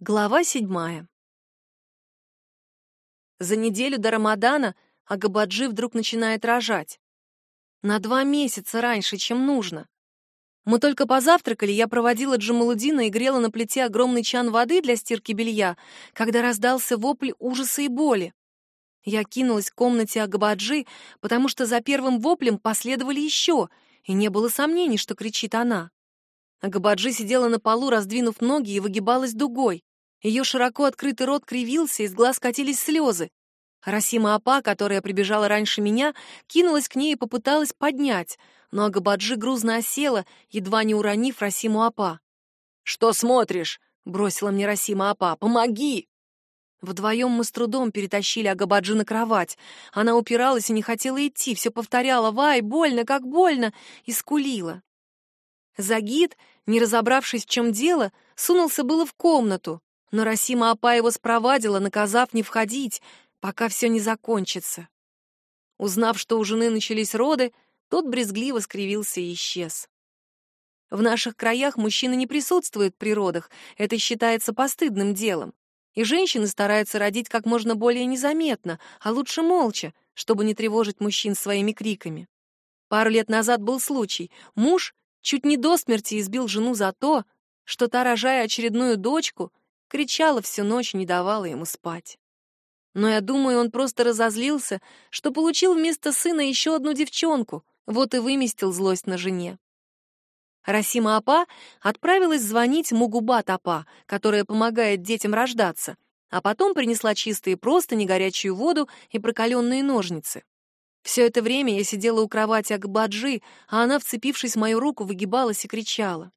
Глава седьмая. За неделю до Рамадана Агабаджи вдруг начинает рожать. На два месяца раньше, чем нужно. Мы только позавтракали, я проводила Джамалудина и грела на плите огромный чан воды для стирки белья, когда раздался вопль ужаса и боли. Я кинулась к комнате Агабаджи, потому что за первым воплем последовали еще, и не было сомнений, что кричит она. Агабаджи сидела на полу, раздвинув ноги и выгибалась дугой. Ее широко открытый рот кривился, из глаз катились слезы. Расима Апа, которая прибежала раньше меня, кинулась к ней и попыталась поднять, но Агабаджи грузно осела, едва не уронив Расиму Апа. «Что смотришь?» — бросила мне Расима Апа. «Помоги!» Вдвоем мы с трудом перетащили Агабаджи на кровать. Она упиралась и не хотела идти, все повторяла «Вай, больно, как больно!» и скулила. Загид, не разобравшись, в чем дело, сунулся было в комнату, но Расима Апа его спровадила, наказав не входить, пока все не закончится. Узнав, что у жены начались роды, тот брезгливо скривился и исчез. В наших краях мужчины не присутствуют при родах, это считается постыдным делом. И женщины стараются родить как можно более незаметно, а лучше молча, чтобы не тревожить мужчин своими криками. Пару лет назад был случай. Муж чуть не до смерти избил жену за то, что та, рожая очередную дочку, кричала всю ночь не давала ему спать. Но я думаю, он просто разозлился, что получил вместо сына еще одну девчонку, вот и выместил злость на жене. Расима Апа отправилась звонить Мугубат Апа, которая помогает детям рождаться, а потом принесла чистые простыни, горячую воду и прокаленные ножницы. Все это время я сидела у кровати Акбаджи, а она, вцепившись в мою руку, выгибалась и кричала.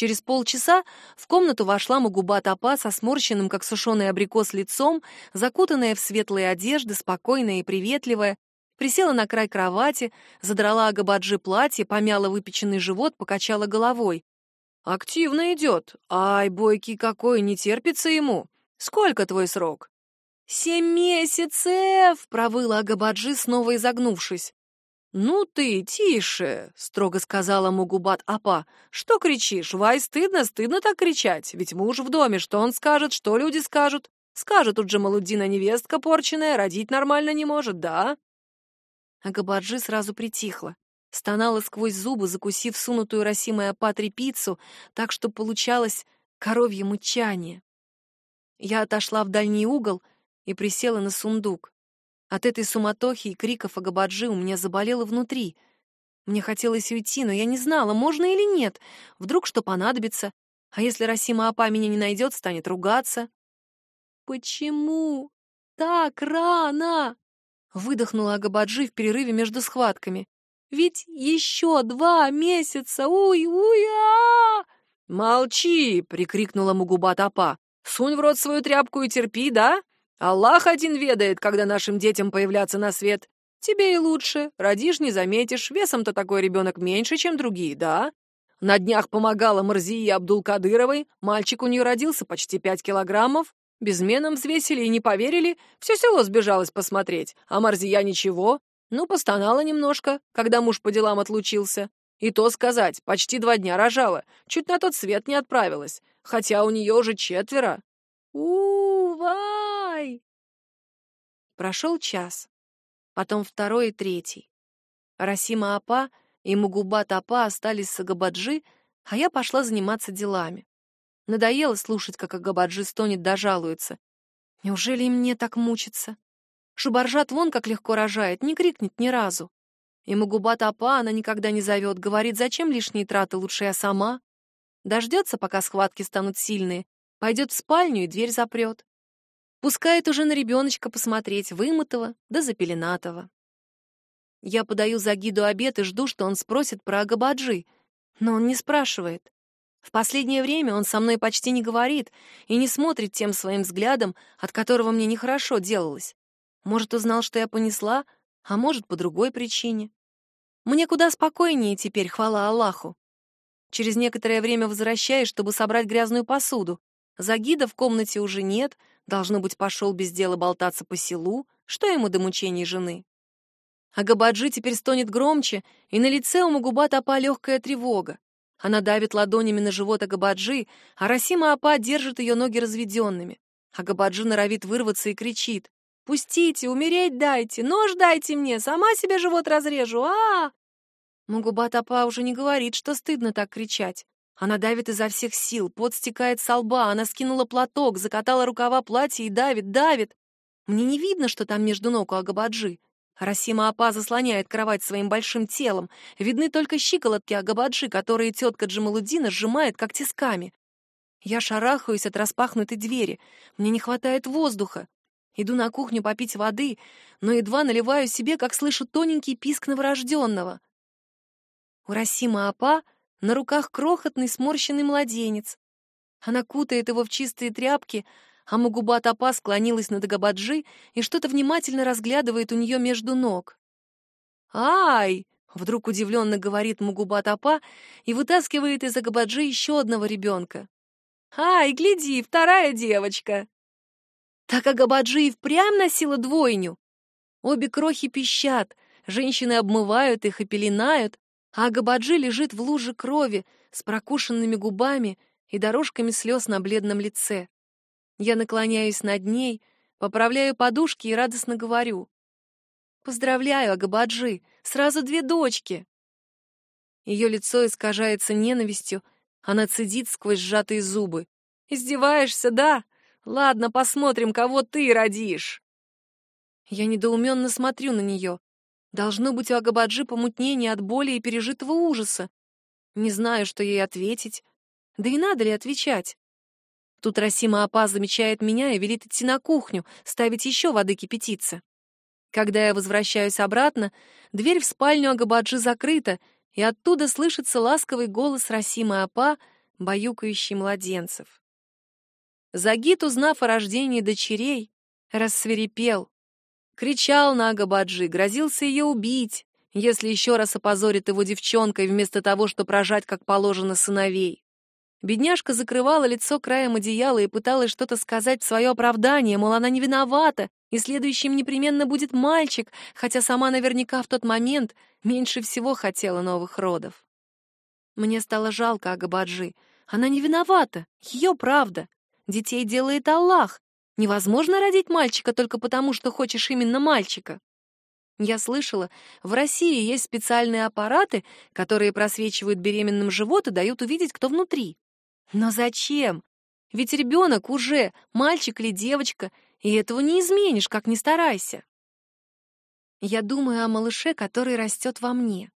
Через полчаса в комнату вошла Магуба Тапа со сморщенным, как сушеный абрикос, лицом, закутанная в светлые одежды, спокойная и приветливая, присела на край кровати, задрала Агабаджи платье, помяла выпеченный живот, покачала головой. «Активно идет. Ай, бойкий какой, не терпится ему. Сколько твой срок?» «Семь месяцев!» — провыла Агабаджи, снова изогнувшись. «Ну ты, тише!» — строго сказала Мугубат Апа. «Что кричишь? Вай, стыдно, стыдно так кричать. Ведь муж в доме, что он скажет, что люди скажут? Скажет тут же Малудина невестка порченная, родить нормально не может, да?» Агабаджи сразу притихла. Стонала сквозь зубы, закусив сунутую Росимой Апа трепицу, так что получалось коровье мычание. Я отошла в дальний угол и присела на сундук. От этой суматохи и криков Агабаджи у меня заболело внутри. Мне хотелось уйти, но я не знала, можно или нет. Вдруг что понадобится. А если Расима Апа меня не найдет, станет ругаться. «Почему так рано?» — выдохнула Агабаджи в перерыве между схватками. «Ведь еще два месяца! Уй-уй-а!» «Молчи!» — прикрикнула Мугубат Апа. «Сунь в рот свою тряпку и терпи, да? Аллах один ведает, когда нашим детям появляться на свет. Тебе и лучше. Родишь, не заметишь. Весом-то такой ребенок меньше, чем другие, да? На днях помогала Марзии Абдул-Кадыровой. Мальчик у нее родился почти пять килограммов. Безменом взвесили и не поверили. Все село сбежалось посмотреть. А Марзия ничего. Ну, постонала немножко, когда муж по делам отлучился. И то сказать, почти два дня рожала. Чуть на тот свет не отправилась. Хотя у нее уже четверо. «У-ва!» Прошел час, потом второй и третий. Расима Апа и Мугубат Апа остались с Агабаджи, а я пошла заниматься делами. Надоело слушать, как Агабаджи стонет да жалуется. Неужели и мне так мучиться? Шубаржат вон как легко рожает, не крикнет ни разу. И Мугубат Апа она никогда не зовет, говорит, зачем лишние траты, лучше я сама. Дождется, пока схватки станут сильные, пойдет в спальню и дверь запрет. Пускает уже на ребеночка посмотреть, вымытого да запеленатого. Я подаю за гиду обед и жду, что он спросит про Агабаджи, но он не спрашивает. В последнее время он со мной почти не говорит и не смотрит тем своим взглядом, от которого мне нехорошо делалось. Может, узнал, что я понесла, а может, по другой причине. Мне куда спокойнее теперь, хвала Аллаху. Через некоторое время возвращаюсь, чтобы собрать грязную посуду. Загида в комнате уже нет — Должно быть, пошел без дела болтаться по селу, что ему до мучений жены. А Габаджи теперь стонет громче, и на лице у Магуба топа легкая тревога. Она давит ладонями на живот Агабаджи, а Расима Апа держит ее ноги разведенными. Агабаджи норовит вырваться и кричит. «Пустите, умереть дайте, нож дайте мне, сама себе живот разрежу, а, -а, -а Мугубат Апа уже не говорит, что стыдно так кричать. Она давит изо всех сил, пот стекает со лба, она скинула платок, закатала рукава платья и давит, давит. Мне не видно, что там между ног у Агабаджи. Расима Апа заслоняет кровать своим большим телом. Видны только щиколотки Агабаджи, которые тетка Джамалудина сжимает, как тисками. Я шарахаюсь от распахнутой двери. Мне не хватает воздуха. Иду на кухню попить воды, но едва наливаю себе, как слышу тоненький писк новорожденного. У Расима Апа на руках крохотный сморщенный младенец. Она кутает его в чистые тряпки, а Мугуба Тапа склонилась над Агабаджи и что-то внимательно разглядывает у нее между ног. «Ай!» — вдруг удивленно говорит Мугуба Тапа и вытаскивает из Агабаджи еще одного ребенка. «Ай, гляди, вторая девочка!» Так Агабаджи и впрямь носила двойню. Обе крохи пищат, женщины обмывают их и пеленают, а Агабаджи лежит в луже крови с прокушенными губами и дорожками слез на бледном лице. Я наклоняюсь над ней, поправляю подушки и радостно говорю. «Поздравляю, Агабаджи, сразу две дочки!» Ее лицо искажается ненавистью, она цедит сквозь сжатые зубы. «Издеваешься, да? Ладно, посмотрим, кого ты родишь!» Я недоуменно смотрю на нее. Должно быть у Агабаджи помутнение от боли и пережитого ужаса. Не знаю, что ей ответить. Да и надо ли отвечать? Тут Расима Апа замечает меня и велит идти на кухню, ставить еще воды кипятиться. Когда я возвращаюсь обратно, дверь в спальню Агабаджи закрыта, и оттуда слышится ласковый голос Расимы Апа, баюкающий младенцев. Загид, узнав о рождении дочерей, рассверепел. Кричал на Агабаджи, грозился ее убить, если еще раз опозорит его девчонкой вместо того, чтобы прожать, как положено, сыновей. Бедняжка закрывала лицо краем одеяла и пыталась что-то сказать в свое оправдание, мол, она не виновата, и следующим непременно будет мальчик, хотя сама наверняка в тот момент меньше всего хотела новых родов. Мне стало жалко Агабаджи. Она не виновата, ее правда. Детей делает Аллах, Невозможно родить мальчика только потому, что хочешь именно мальчика. Я слышала, в России есть специальные аппараты, которые просвечивают беременным живот и дают увидеть, кто внутри. Но зачем? Ведь ребенок уже мальчик или девочка, и этого не изменишь, как ни старайся. Я думаю о малыше, который растет во мне.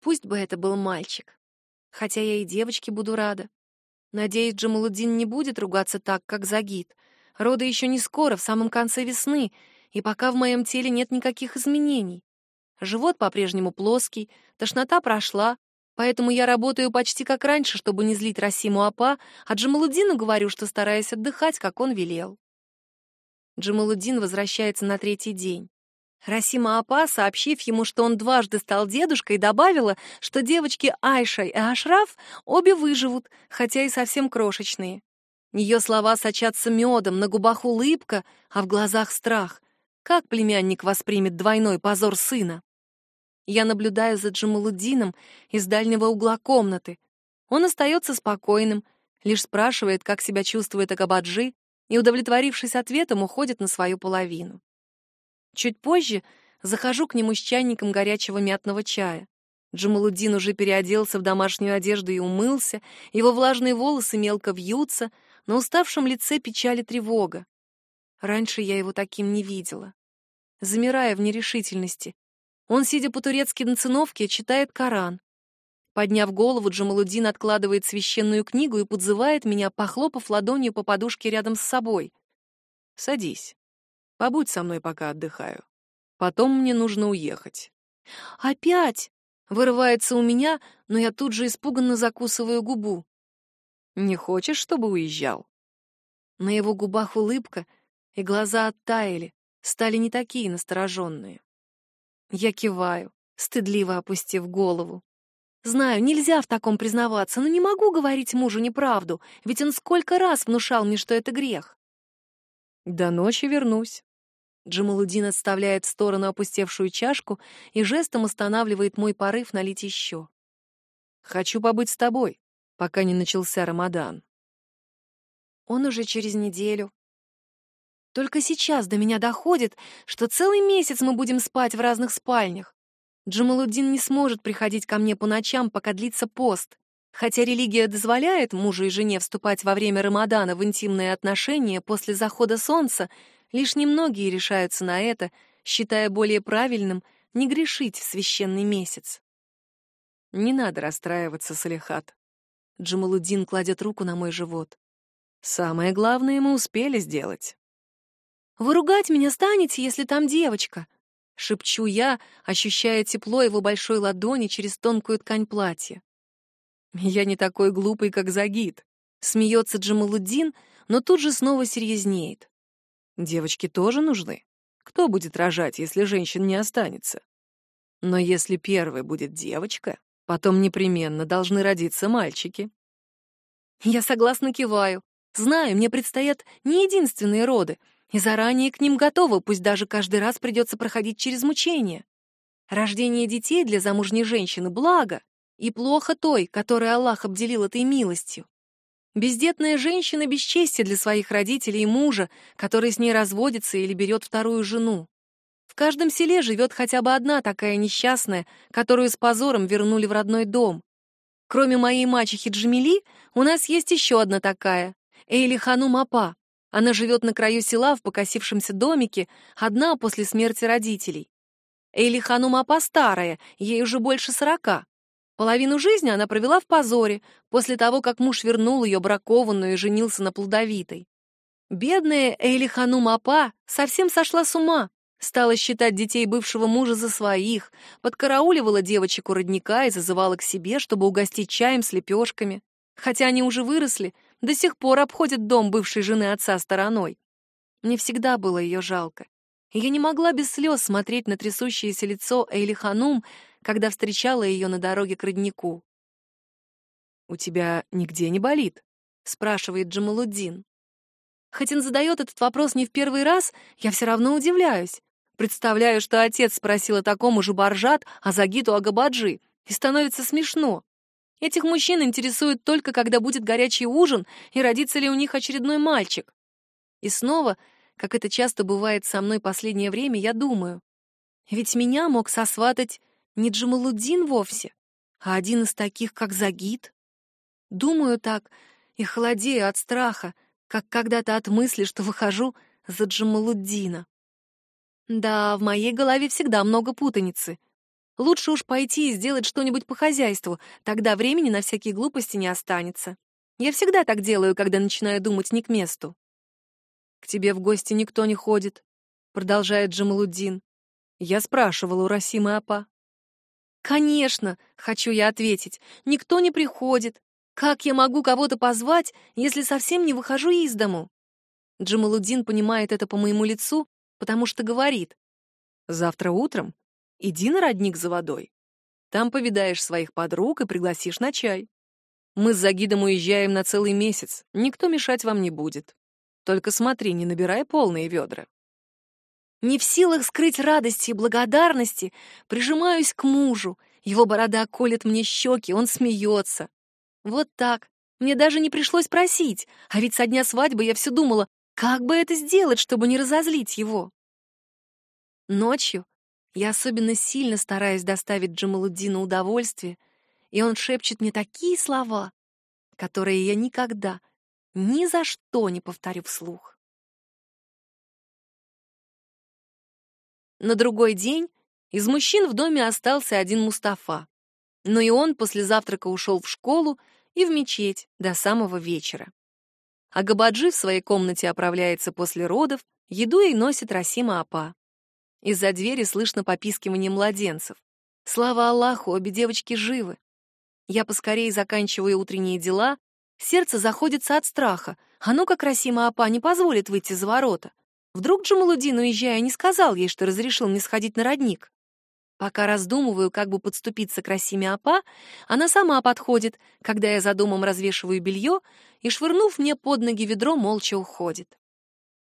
Пусть бы это был мальчик. Хотя я и девочке буду рада. Надеюсь, Джамалудин не будет ругаться так, как Загид — Роды еще не скоро, в самом конце весны, и пока в моем теле нет никаких изменений. Живот по-прежнему плоский, тошнота прошла, поэтому я работаю почти как раньше, чтобы не злить Расиму Апа, а Джамалудину говорю, что стараюсь отдыхать, как он велел. Джамалудин возвращается на третий день. Расима Апа, сообщив ему, что он дважды стал дедушкой, добавила, что девочки Айша и Ашраф обе выживут, хотя и совсем крошечные. Ее слова сочатся медом, на губах улыбка, а в глазах страх. Как племянник воспримет двойной позор сына? Я наблюдаю за Джамалудином из дальнего угла комнаты. Он остается спокойным, лишь спрашивает, как себя чувствует Агабаджи, и, удовлетворившись ответом, уходит на свою половину. Чуть позже захожу к нему с чайником горячего мятного чая. Джамалудин уже переоделся в домашнюю одежду и умылся, его влажные волосы мелко вьются, на уставшем лице печаль и тревога. Раньше я его таким не видела. Замирая в нерешительности, он, сидя по-турецки на циновке, читает Коран. Подняв голову, Джамалудин откладывает священную книгу и подзывает меня, похлопав ладонью по подушке рядом с собой. «Садись. Побудь со мной, пока отдыхаю. Потом мне нужно уехать». «Опять?» — вырывается у меня, но я тут же испуганно закусываю губу. Не хочешь, чтобы уезжал?» На его губах улыбка, и глаза оттаяли, стали не такие настороженные. Я киваю, стыдливо опустив голову. Знаю, нельзя в таком признаваться, но не могу говорить мужу неправду, ведь он сколько раз внушал мне, что это грех. До ночи вернусь. Джамалудин отставляет в сторону опустевшую чашку и жестом останавливает мой порыв налить еще. Хочу побыть с тобой, пока не начался Рамадан. Он уже через неделю. Только сейчас до меня доходит, что целый месяц мы будем спать в разных спальнях. Джамалуддин не сможет приходить ко мне по ночам, пока длится пост. Хотя религия дозволяет мужу и жене вступать во время Рамадана в интимные отношения после захода солнца, лишь немногие решаются на это, считая более правильным не грешить в священный месяц. Не надо расстраиваться, Салихат. Джамалуддин кладет руку на мой живот. Самое главное мы успели сделать. Вы ругать меня станете, если там девочка? Шепчу я, ощущая тепло его большой ладони через тонкую ткань платья. Я не такой глупый, как Загид. Смеется Джамалуддин, но тут же снова серьезнеет. Девочки тоже нужны. Кто будет рожать, если женщин не останется? Но если первой будет девочка, потом непременно должны родиться мальчики. Я согласно киваю. Знаю, мне предстоят не единственные роды, и заранее к ним готова, пусть даже каждый раз придется проходить через мучения. Рождение детей для замужней женщины — благо, и плохо той, которой Аллах обделил этой милостью. Бездетная женщина — бесчестие для своих родителей и мужа, который с ней разводится или берет вторую жену. В каждом селе живет хотя бы одна такая несчастная, которую с позором вернули в родной дом. Кроме моей мачехи Джамили, у нас есть еще одна такая — Эйли Ханум. Она живет на краю села в покосившемся домике, одна после смерти родителей. Эйли Ханум старая, ей уже больше сорока. Половину жизни она провела в позоре, после того, как муж вернул ее бракованную и женился на плодовитой. Бедная Эйли Ханум совсем сошла с ума, Стала считать детей бывшего мужа за своих, подкарауливала девочек у родника и зазывала к себе, чтобы угостить чаем с лепешками. Хотя они уже выросли, до сих пор обходят дом бывшей жены отца стороной. Мне всегда было ее жалко. Я не могла без слез смотреть на трясущееся лицо Эйли Ханум, когда встречала ее на дороге к роднику. «У тебя нигде не болит?» — спрашивает Джамалуддин. Хоть он задает этот вопрос не в первый раз, я все равно удивляюсь. Представляю, что отец спросил о таком же Баржат, а Загиту о Габаджи, и становится смешно. Этих мужчин интересует только, когда будет горячий ужин и родится ли у них очередной мальчик. И снова, как это часто бывает со мной последнее время, я думаю, ведь меня мог сосватать не Джамалуддин вовсе, а один из таких, как Загид. Думаю так и холодею от страха, как когда-то от мысли, что выхожу за Джамалуддина. Да, в моей голове всегда много путаницы. Лучше уж пойти и сделать что-нибудь по хозяйству, тогда времени на всякие глупости не останется. Я всегда так делаю, когда начинаю думать не к месту. «К тебе в гости никто не ходит», — продолжает Джамалуддин. Я спрашивал у Расимы Апа. «Конечно», — хочу я ответить, — «никто не приходит. Как я могу кого-то позвать, если совсем не выхожу из дому?» Джамалуддин понимает это по моему лицу потому что говорит, «Завтра утром иди на родник за водой. Там повидаешь своих подруг и пригласишь на чай. Мы с Загидом уезжаем на целый месяц, никто мешать вам не будет. Только смотри, не набирай полные ведра». Не в силах скрыть радости и благодарности, прижимаюсь к мужу. Его борода колет мне щеки, он смеется. Вот так. Мне даже не пришлось просить, а ведь со дня свадьбы я все думала, как бы это сделать, чтобы не разозлить его? Ночью я особенно сильно стараюсь доставить Джамалуддину удовольствие, и он шепчет мне такие слова, которые я никогда, ни за что не повторю вслух. На другой день из мужчин в доме остался один Мустафа, но и он после завтрака ушел в школу и в мечеть до самого вечера а Габаджи в своей комнате оправляется после родов, еду ей носит Расима Апа. Из-за двери слышно попискивание младенцев. Слава Аллаху, обе девочки живы. Я поскорее заканчиваю утренние дела, сердце заходится от страха. А ну как Расима Апа не позволит выйти за ворота. Вдруг Джамалудин, уезжая, не сказал ей, что разрешил мне сходить на родник. Пока раздумываю, как бы подступиться к Расиме Апа, она сама подходит, когда я за домом развешиваю белье, и, швырнув мне под ноги ведро, молча уходит.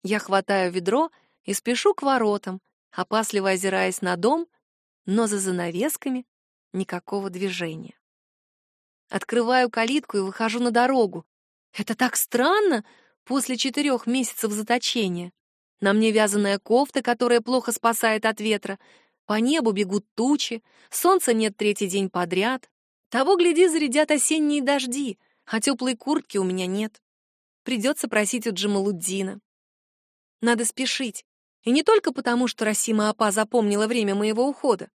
Я хватаю ведро и спешу к воротам, опасливо озираясь на дом, но за занавесками никакого движения. Открываю калитку и выхожу на дорогу. Это так странно после четырех месяцев заточения. На мне вязаная кофта, которая плохо спасает от ветра. По небу бегут тучи, солнца нет третий день подряд. Того, гляди, зарядят осенние дожди, а теплой куртки у меня нет. Придется просить у Джамалуддина. Надо спешить. И не только потому, что Расима Апа запомнила время моего ухода.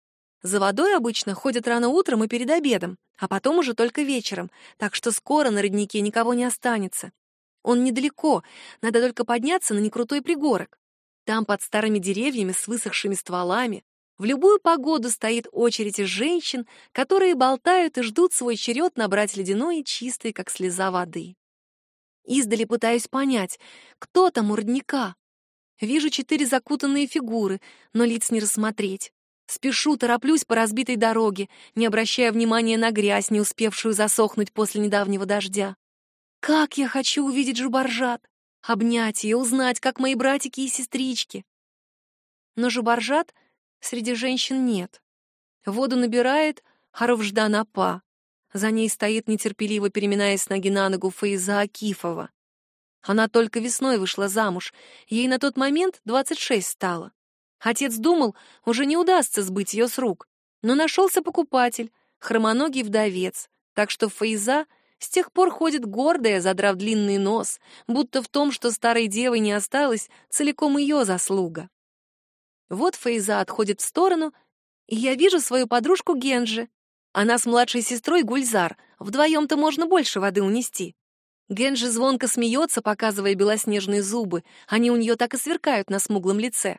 За водой обычно ходят рано утром и перед обедом, а потом уже только вечером, так что скоро на роднике никого не останется. Он недалеко, надо только подняться на некрутой пригорок. Там под старыми деревьями с высохшими стволами в любую погоду стоит очередь из женщин, которые болтают и ждут свой черед набрать ледяной чистой, как слеза воды. Издали пытаюсь понять, кто там у родника. Вижу четыре закутанные фигуры, но лиц не рассмотреть. Спешу, тороплюсь по разбитой дороге, не обращая внимания на грязь, не успевшую засохнуть после недавнего дождя. Как я хочу увидеть Жубаржат, обнять ее, узнать, как мои братики и сестрички. Но Жубаржат среди женщин нет. Воду набирает Харовждан Апа. За ней стоит нетерпеливо, переминаясь ноги на ногу, Фаиза Акифова. Она только весной вышла замуж, ей на тот момент 26 стало. Отец думал, уже не удастся сбыть ее с рук, но нашелся покупатель, хромоногий вдовец, так что Фаиза с тех пор ходит гордая, задрав длинный нос, будто в том, что старой девой не осталось, целиком ее заслуга. Вот Фаиза отходит в сторону, и я вижу свою подружку Генджи. Она с младшей сестрой Гульзар, вдвоем-то можно больше воды унести. Генджи звонко смеется, показывая белоснежные зубы, они у нее так и сверкают на смуглом лице.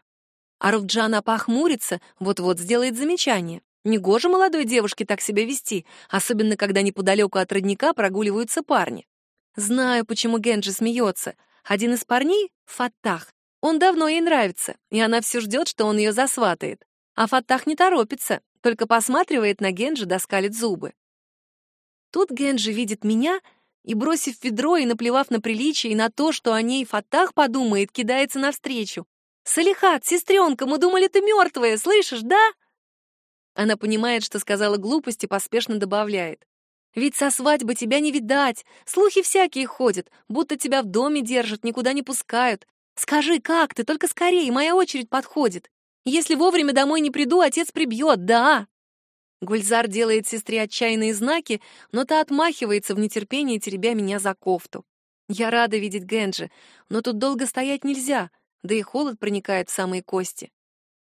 А Руфджана похмурится, вот-вот сделает замечание. Негоже молодой девушке так себя вести, особенно когда неподалеку от родника прогуливаются парни. Знаю, почему Генджи смеется. Один из парней — Фаттах. Он давно ей нравится, и она все ждет, что он ее засватает. А Фаттах не торопится, только посматривает на Генджи да скалит зубы. Тут Генджи видит меня и, бросив ведро и наплевав на приличие и на то, что о ней Фаттах подумает, кидается навстречу. «Салихат, сестренка, мы думали, ты мертвая, слышишь, да?» Она понимает, что сказала глупость и поспешно добавляет. «Ведь со свадьбы тебя не видать, слухи всякие ходят, будто тебя в доме держат, никуда не пускают. Скажи, как ты, только скорее, моя очередь подходит. Если вовремя домой не приду, отец прибьет, да!» Гульзар делает сестре отчаянные знаки, но та отмахивается в нетерпении, теребя меня за кофту. Я рада видеть Генджи, но тут долго стоять нельзя — да и холод проникает в самые кости.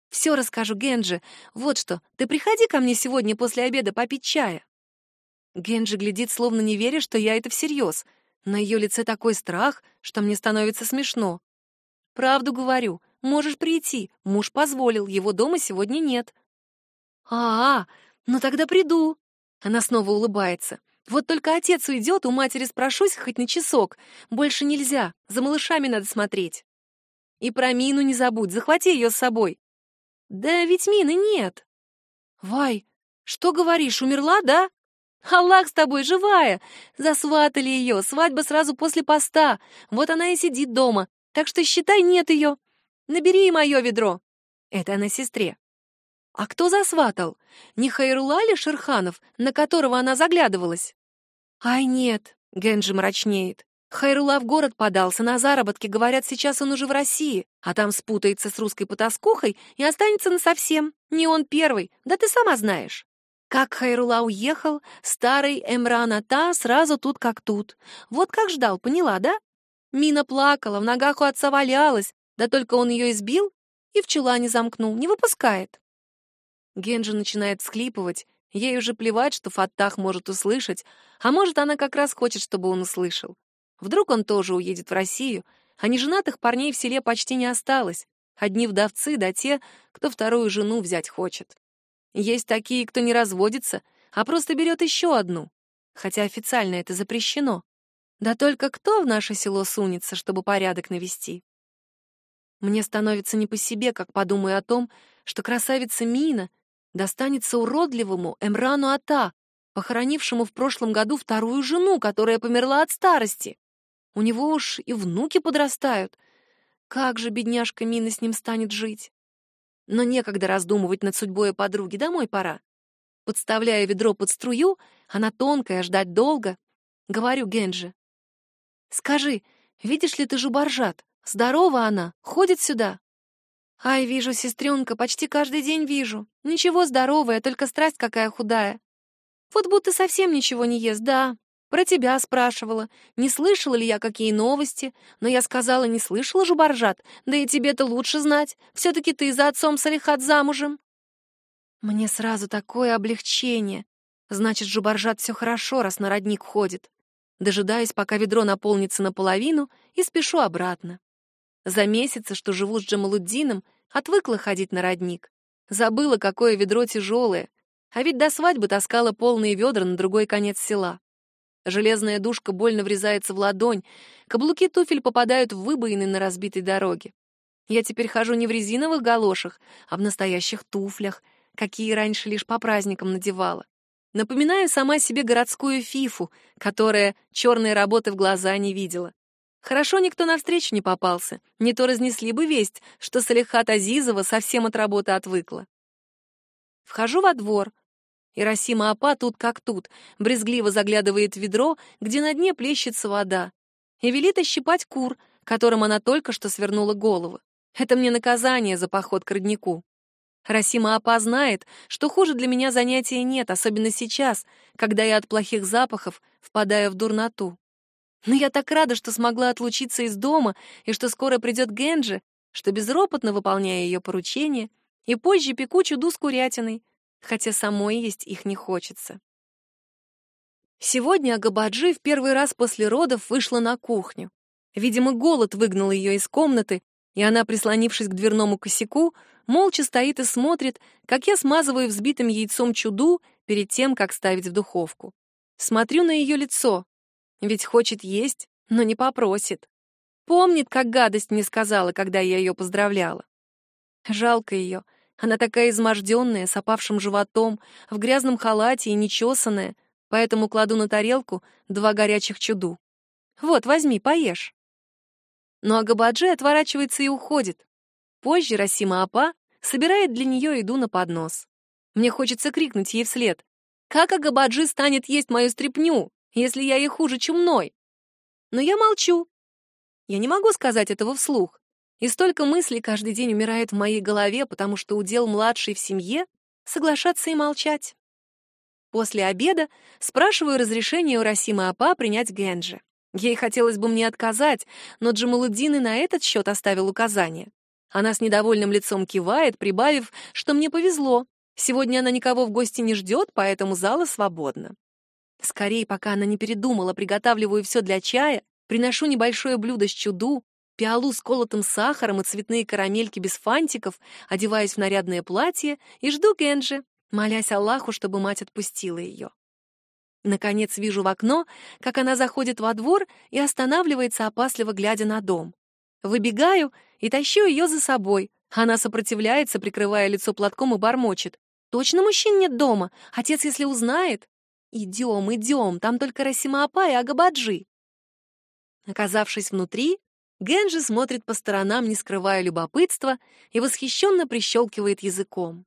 Все расскажу Генджи. Вот что, ты приходи ко мне сегодня после обеда попить чая. Генджи глядит, словно не веря, что я это всерьез. На ее лице такой страх, что мне становится смешно. Правду говорю, можешь прийти. Муж позволил, его дома сегодня нет. А, -а ну тогда приду. Она снова улыбается. Вот только отец уйдет, у матери спрошусь хоть на часок. Больше нельзя, за малышами надо смотреть. И про Мину не забудь, захвати ее с собой. Да ведь Мины нет. Вай, что говоришь, умерла, да? Аллах с тобой, живая. Засватали ее, свадьба сразу после поста. Вот она и сидит дома, так что считай, нет ее. Набери мое ведро. Это она сестре. А кто засватал? Не Хайрула ли Шерханов, на которого она заглядывалась? Ай, нет, Генджи мрачнеет. Хайрула в город подался на заработки, говорят, сейчас он уже в России, а там спутается с русской потаскухой и останется насовсем. Не он первый, да ты сама знаешь. Как Хайрула уехал, старый Эмран Ата сразу тут как тут. Вот как ждал, поняла, да? Мина плакала, в ногах у отца валялась, да только он ее избил и в чулане замкнул, не выпускает. Генджи начинает всхлипывать, ей уже плевать, что Фаттах может услышать, а может, она как раз хочет, чтобы он услышал. Вдруг он тоже уедет в Россию, а неженатых парней в селе почти не осталось. Одни вдовцы, да те, кто вторую жену взять хочет. Есть такие, кто не разводится, а просто берет еще одну. Хотя официально это запрещено. Да только кто в наше село сунется, чтобы порядок навести? Мне становится не по себе, как подумаю о том, что красавица Мина достанется уродливому Эмрану Ата, похоронившему в прошлом году вторую жену, которая померла от старости. У него уж и внуки подрастают. Как же бедняжка Мина с ним станет жить? Но некогда раздумывать над судьбой подруги, домой пора. Подставляя ведро под струю, она тонкая, ждать долго. Говорю Генджи. «Скажи, видишь ли ты жубаржат? Здорова она, ходит сюда?» «Ай, вижу, сестренка, почти каждый день вижу. Ничего здоровая, только страсть какая худая. Вот будто совсем ничего не ест, да. Про тебя спрашивала, не слышала ли я какие новости, но я сказала, не слышала же, Баржат, да и тебе-то лучше знать, все-таки ты за отцом Салихат замужем. Мне сразу такое облегчение. Значит, Жубаржат все хорошо, раз на родник ходит. Дожидаюсь, пока ведро наполнится наполовину, и спешу обратно. За месяцы, что живу с Джамалуддином, отвыкла ходить на родник. Забыла, какое ведро тяжелое. А ведь до свадьбы таскала полные ведра на другой конец села. Железная душка больно врезается в ладонь, каблуки туфель попадают в выбоины на разбитой дороге. Я теперь хожу не в резиновых галошах, а в настоящих туфлях, какие раньше лишь по праздникам надевала. Напоминаю сама себе городскую фифу, которая черные работы в глаза не видела. Хорошо никто навстречу не попался, не то разнесли бы весть, что Салихат Азизова совсем от работы отвыкла. Вхожу во двор. Ирасима Апа тут как тут, брезгливо заглядывает в ведро, где на дне плещется вода, и велит ощипать кур, которым она только что свернула голову. Это мне наказание за поход к роднику. Расима Апа знает, что хуже для меня занятия нет, особенно сейчас, когда я от плохих запахов впадаю в дурноту. Но я так рада, что смогла отлучиться из дома и что скоро придет Генджи, что безропотно выполняю ее поручение, и позже пеку чуду с курятиной, хотя самой есть их не хочется. Сегодня Агабаджи в первый раз после родов вышла на кухню. Видимо, голод выгнал ее из комнаты, и она, прислонившись к дверному косяку, молча стоит и смотрит, как я смазываю взбитым яйцом чуду перед тем, как ставить в духовку. Смотрю на ее лицо, ведь хочет есть, но не попросит. Помнит, как гадость мне сказала, когда я ее поздравляла. Жалко ее. Она такая изможденная, с опавшим животом, в грязном халате и нечесанная, поэтому кладу на тарелку два горячих чуду. Вот, возьми, поешь. Но Агабаджи отворачивается и уходит. Позже Расима Апа собирает для нее еду на поднос. Мне хочется крикнуть ей вслед. «Как Агабаджи станет есть мою стряпню? если я ей хуже чумной? Но я молчу. Я не могу сказать этого вслух. И столько мыслей каждый день умирает в моей голове, потому что удел младший в семье — соглашаться и молчать. После обеда спрашиваю разрешение у Расима Апа принять Генджи. Ей хотелось бы мне отказать, но Джамалуддин и на этот счет оставил указание. Она с недовольным лицом кивает, прибавив, что мне повезло. Сегодня она никого в гости не ждет, поэтому зала свободна. Скорее, пока она не передумала, приготавливаю все для чая, приношу небольшое блюдо с чуду, пиалу с колотым сахаром и цветные карамельки без фантиков, одеваюсь в нарядное платье и жду Генджи, молясь Аллаху, чтобы мать отпустила ее. Наконец вижу в окно, как она заходит во двор и останавливается, опасливо глядя на дом. Выбегаю и тащу ее за собой. Она сопротивляется, прикрывая лицо платком и бормочет. «Точно мужчин нет дома? Отец, если узнает?» «Идем, идем, там только Расимаапа и Агабаджи». Оказавшись внутри, Генджи смотрит по сторонам, не скрывая любопытства, и восхищенно прищелкивает языком.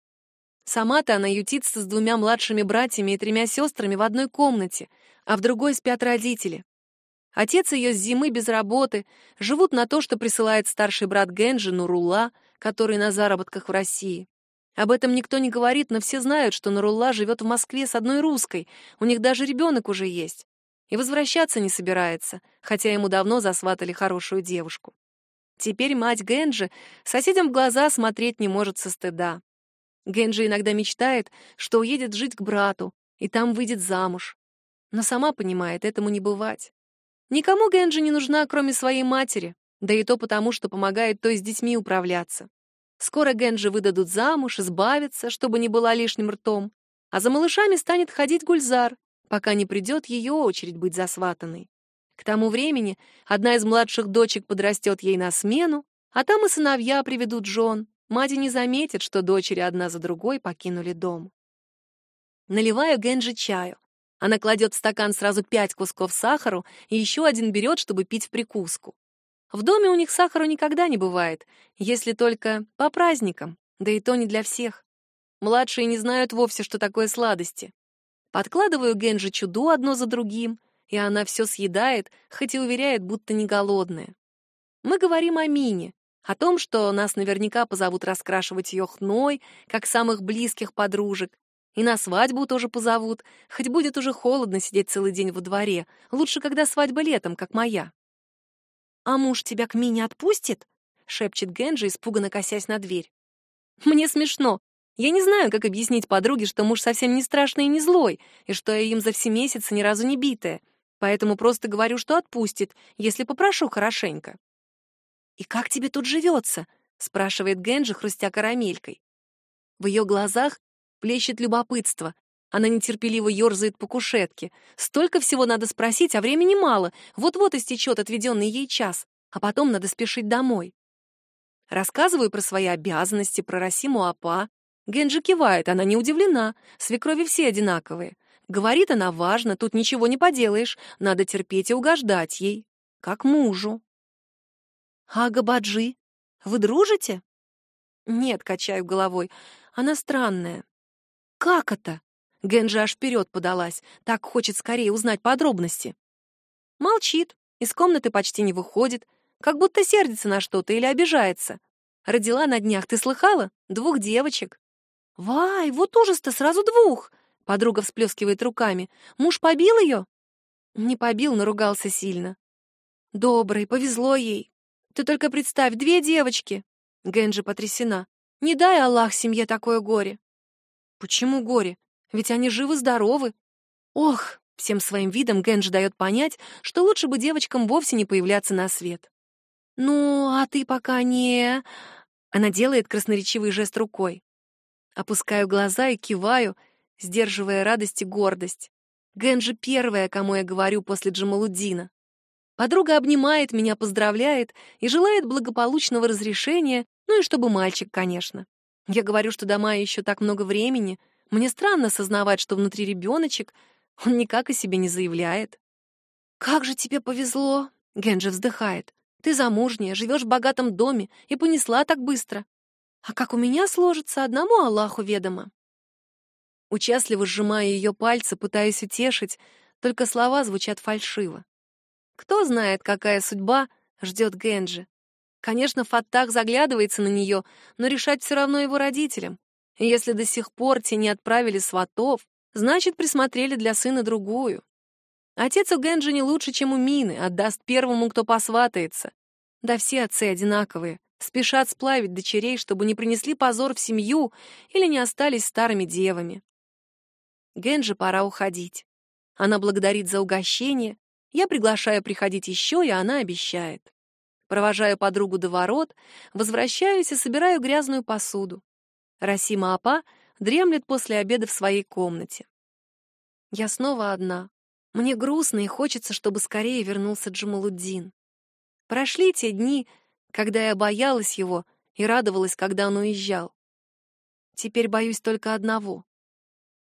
Сама-то она ютится с двумя младшими братьями и тремя сестрами в одной комнате, а в другой спят родители. Отец ее с зимы без работы, живут на то, что присылает старший брат Генджи Нурула, который на заработках в России. Об этом никто не говорит, но все знают, что Нарулла живет в Москве с одной русской, у них даже ребенок уже есть. И возвращаться не собирается, хотя ему давно засватали хорошую девушку. Теперь мать Генджи соседям в глаза смотреть не может со стыда. Генджи иногда мечтает, что уедет жить к брату, и там выйдет замуж. Но сама понимает, этому не бывать. Никому Генджи не нужна, кроме своей матери, да и то потому, что помогает той с детьми управляться. Скоро Генджи выдадут замуж, избавиться, чтобы не была лишним ртом, а за малышами станет ходить Гульзар, пока не придет ее очередь быть засватанной. К тому времени одна из младших дочек подрастет ей на смену, а там и сыновья приведут жен. Мать не заметит, что дочери одна за другой покинули дом. Наливаю Генджи чаю. Она кладет в стакан сразу пять кусков сахару и еще один берет, чтобы пить в прикуску. В доме у них сахара никогда не бывает, если только по праздникам, да и то не для всех. Младшие не знают вовсе, что такое сладости. Подкладываю Генджи чуду одно за другим, и она все съедает, хоть и уверяет, будто не голодная. Мы говорим о Мине, о том, что нас наверняка позовут раскрашивать ее хной, как самых близких подружек, и на свадьбу тоже позовут, хоть будет уже холодно сидеть целый день во дворе, лучше, когда свадьба летом, как моя. «А муж тебя к Мине отпустит?» — шепчет Генджи, испуганно косясь на дверь. «Мне смешно. Я не знаю, как объяснить подруге, что муж совсем не страшный и не злой, и что я им за все месяцы ни разу не битая, поэтому просто говорю, что отпустит, если попрошу хорошенько». «И как тебе тут живется?» — спрашивает Генджи, хрустя карамелькой. В ее глазах плещет любопытство. Она нетерпеливо ерзает по кушетке. Столько всего надо спросить, а времени мало. Вот-вот истечет отведенный ей час, а потом надо спешить домой. Рассказываю про свои обязанности, про Расиму Апа. Генджи кивает, она не удивлена. Свекрови все одинаковые. Говорит она важно, тут ничего не поделаешь. Надо терпеть и угождать ей. Как мужу. «Ага, Баджи, вы дружите?» «Нет», — качаю головой, — «она странная». «Как это?» Генджи аж вперед подалась, так хочет скорее узнать подробности. Молчит, из комнаты почти не выходит, как будто сердится на что-то или обижается. Родила на днях, ты слыхала? Двух девочек. «Вай, вот ужас-то, сразу двух!» Подруга всплескивает руками. «Муж побил ее?» Не побил, но ругался сильно. «Добрый, повезло ей. Ты только представь, две девочки!» Генджи потрясена. «Не дай Аллах семье такое горе!» «Почему горе? Ведь они живы-здоровы!» «Ох!» — всем своим видом Генджи дает понять, что лучше бы девочкам вовсе не появляться на свет. «Ну, а ты пока не...» Она делает красноречивый жест рукой. Опускаю глаза и киваю, сдерживая радость и гордость. Генджи первая, кому я говорю после Джамалуддина. Подруга обнимает меня, поздравляет и желает благополучного разрешения, ну и чтобы мальчик, конечно. Я говорю, что до мая еще так много времени. Мне странно сознавать, что внутри ребеночек, он никак о себе не заявляет. «Как же тебе повезло!» — Генджи вздыхает. «Ты замужняя, живешь в богатом доме и понесла так быстро. А как у меня сложится, одному Аллаху ведомо». Участливо сжимаю ее пальцы, пытаюсь утешить, только слова звучат фальшиво. Кто знает, какая судьба ждет Генджи. Конечно, Фаттах заглядывается на нее, но решать все равно его родителям. Если до сих пор те не отправили сватов, значит, присмотрели для сына другую. Отец у Генджи не лучше, чем у Мины, отдаст первому, кто посватается. Да все отцы одинаковые, спешат сплавить дочерей, чтобы не принесли позор в семью или не остались старыми девами. Генджи пора уходить. Она благодарит за угощение, я приглашаю приходить еще, и она обещает. Провожаю подругу до ворот, возвращаюсь и собираю грязную посуду. Расима Апа дремлет после обеда в своей комнате. Я снова одна. Мне грустно и хочется, чтобы скорее вернулся Джамалуддин. Прошли те дни, когда я боялась его и радовалась, когда он уезжал. Теперь боюсь только одного.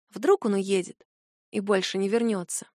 Вдруг он уедет и больше не вернется.